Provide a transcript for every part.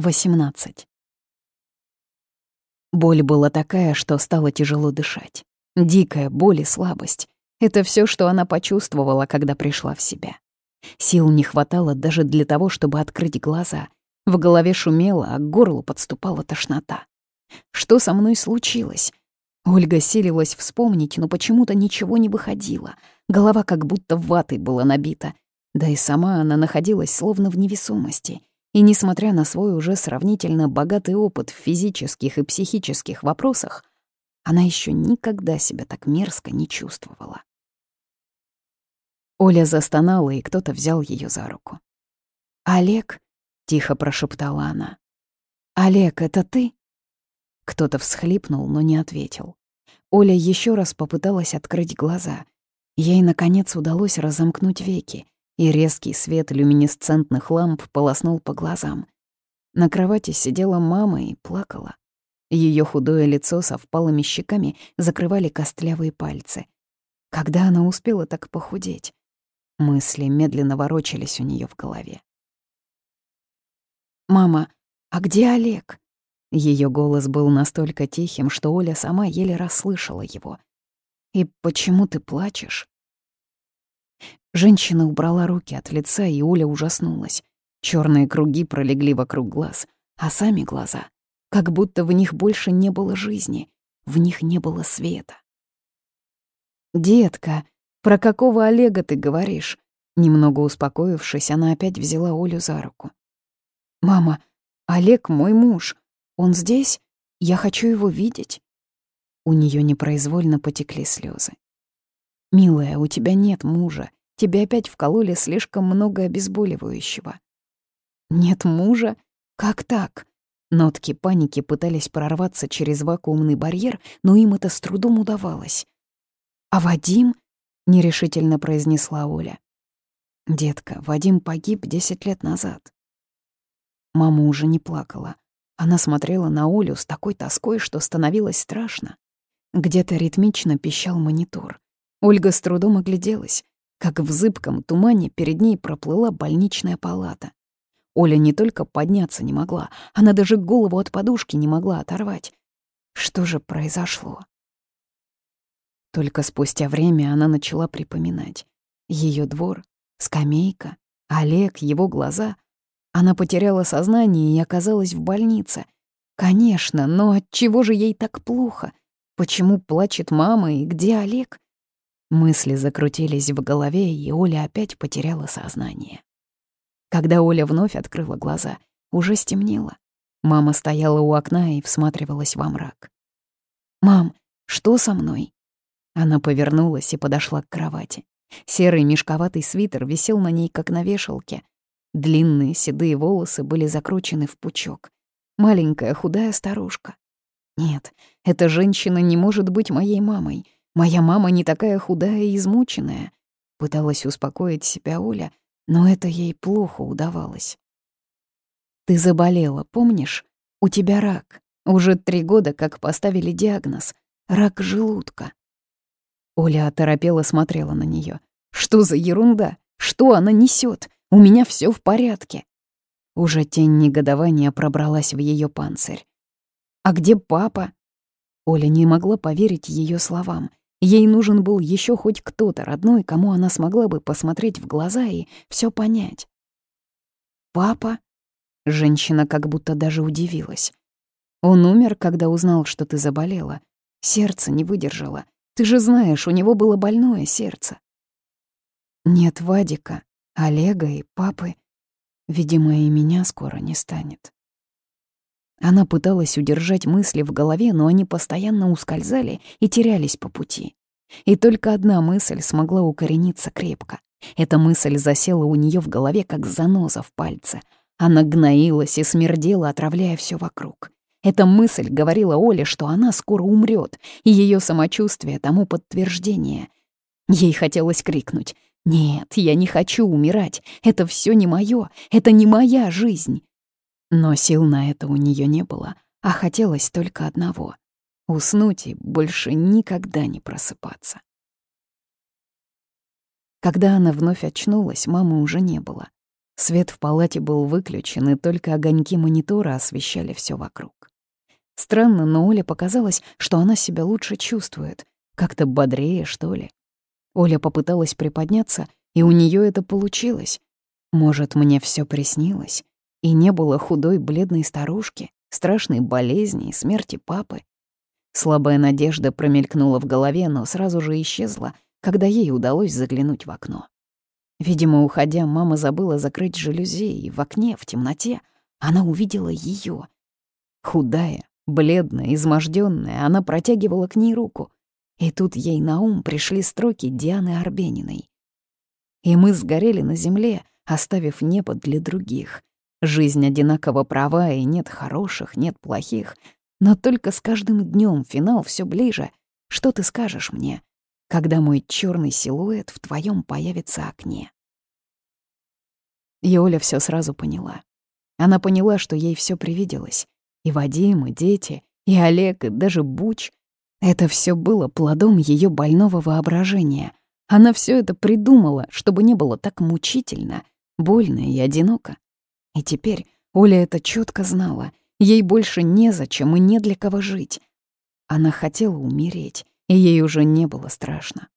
18. Боль была такая, что стало тяжело дышать. Дикая боль и слабость. Это все, что она почувствовала, когда пришла в себя. Сил не хватало даже для того, чтобы открыть глаза. В голове шумело, а к горлу подступала тошнота. Что со мной случилось? Ольга силилась вспомнить, но почему-то ничего не выходило. Голова как будто ватой была набита. Да и сама она находилась словно в невесомости — и несмотря на свой уже сравнительно богатый опыт в физических и психических вопросах, она еще никогда себя так мерзко не чувствовала. Оля застонала, и кто-то взял ее за руку. «Олег?» — тихо прошептала она. «Олег, это ты?» Кто-то всхлипнул, но не ответил. Оля еще раз попыталась открыть глаза. Ей, наконец, удалось разомкнуть веки, и резкий свет люминесцентных ламп полоснул по глазам. На кровати сидела мама и плакала. Ее худое лицо со впалыми щеками закрывали костлявые пальцы. Когда она успела так похудеть? Мысли медленно ворочались у нее в голове. «Мама, а где Олег?» Ее голос был настолько тихим, что Оля сама еле расслышала его. «И почему ты плачешь?» Женщина убрала руки от лица, и Оля ужаснулась. Черные круги пролегли вокруг глаз, а сами глаза, как будто в них больше не было жизни, в них не было света. «Детка, про какого Олега ты говоришь?» Немного успокоившись, она опять взяла Олю за руку. «Мама, Олег мой муж. Он здесь? Я хочу его видеть». У нее непроизвольно потекли слезы. «Милая, у тебя нет мужа. Тебе опять вкололи слишком много обезболивающего». «Нет мужа? Как так?» Нотки паники пытались прорваться через вакуумный барьер, но им это с трудом удавалось. «А Вадим?» — нерешительно произнесла Оля. «Детка, Вадим погиб десять лет назад». Мама уже не плакала. Она смотрела на Олю с такой тоской, что становилось страшно. Где-то ритмично пищал монитор. Ольга с трудом огляделась как в зыбком тумане перед ней проплыла больничная палата. Оля не только подняться не могла, она даже голову от подушки не могла оторвать. Что же произошло? Только спустя время она начала припоминать. Ее двор, скамейка, Олег, его глаза. Она потеряла сознание и оказалась в больнице. Конечно, но от чего же ей так плохо? Почему плачет мама и где Олег? Мысли закрутились в голове, и Оля опять потеряла сознание. Когда Оля вновь открыла глаза, уже стемнело. Мама стояла у окна и всматривалась во мрак. «Мам, что со мной?» Она повернулась и подошла к кровати. Серый мешковатый свитер висел на ней, как на вешалке. Длинные седые волосы были закручены в пучок. Маленькая худая старушка. Нет, эта женщина не может быть моей мамой. Моя мама не такая худая и измученная. Пыталась успокоить себя Оля, но это ей плохо удавалось. Ты заболела, помнишь? У тебя рак. Уже три года, как поставили диагноз. Рак желудка. Оля оторопела смотрела на нее. Что за ерунда? Что она несет? У меня все в порядке. Уже тень негодования пробралась в ее панцирь. «А где папа?» Оля не могла поверить ее словам. Ей нужен был еще хоть кто-то родной, кому она смогла бы посмотреть в глаза и все понять. «Папа?» Женщина как будто даже удивилась. «Он умер, когда узнал, что ты заболела. Сердце не выдержало. Ты же знаешь, у него было больное сердце». «Нет Вадика, Олега и папы. Видимо, и меня скоро не станет». Она пыталась удержать мысли в голове, но они постоянно ускользали и терялись по пути. И только одна мысль смогла укорениться крепко. Эта мысль засела у нее в голове, как заноза в пальце. Она гноилась и смердела, отравляя все вокруг. Эта мысль говорила Оле, что она скоро умрет, и ее самочувствие тому подтверждение. Ей хотелось крикнуть «Нет, я не хочу умирать, это все не мое, это не моя жизнь». Но сил на это у нее не было, а хотелось только одного — уснуть и больше никогда не просыпаться. Когда она вновь очнулась, мамы уже не было. Свет в палате был выключен, и только огоньки монитора освещали все вокруг. Странно, но Оле показалось, что она себя лучше чувствует, как-то бодрее, что ли. Оля попыталась приподняться, и у нее это получилось. Может, мне все приснилось, и не было худой бледной старушки, страшной болезни и смерти папы. Слабая надежда промелькнула в голове, но сразу же исчезла, когда ей удалось заглянуть в окно. Видимо, уходя, мама забыла закрыть жалюзи, и в окне, в темноте, она увидела ее. Худая, бледная, изможденная, она протягивала к ней руку. И тут ей на ум пришли строки Дианы Арбениной. «И мы сгорели на земле, оставив небо для других. Жизнь одинаково права, и нет хороших, нет плохих. Но только с каждым днем финал все ближе. Что ты скажешь мне?» когда мой черный силуэт в твоем появится окне. И Оля все сразу поняла. Она поняла, что ей все привиделось. И Вадим, и дети, и Олег, и даже Буч. Это все было плодом ее больного воображения. Она все это придумала, чтобы не было так мучительно, больно и одиноко. И теперь Оля это четко знала. Ей больше незачем и не для кого жить. Она хотела умереть, и ей уже не было страшно.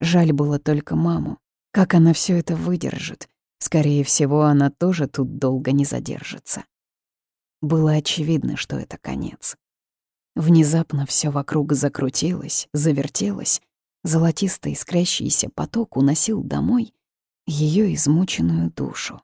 Жаль было только маму. Как она все это выдержит? Скорее всего, она тоже тут долго не задержится. Было очевидно, что это конец. Внезапно все вокруг закрутилось, завертелось. Золотистый искрящийся поток уносил домой ее измученную душу.